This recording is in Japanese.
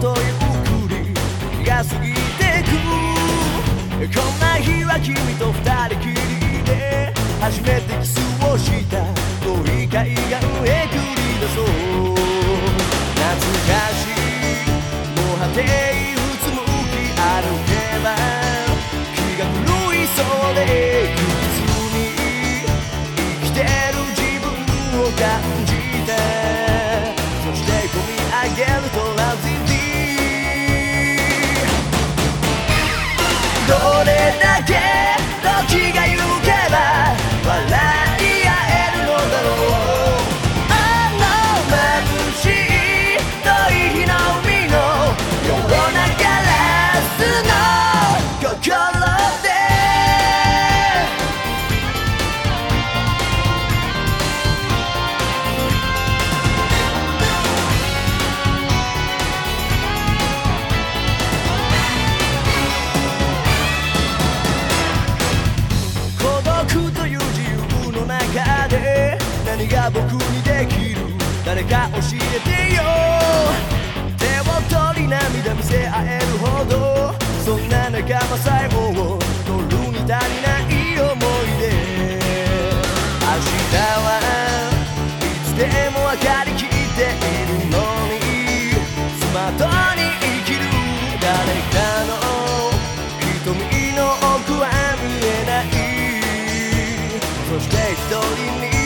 が過ぎてくこんな日は君と二人きりで初めてキスをした遠い海岸へ繰り出そう懐かしいもう果ていうつむき歩けば気が狂いそうで苦痛に生きてる自分を感じて中で何が僕にできる？誰か教えてよ。手を取り涙見せ you need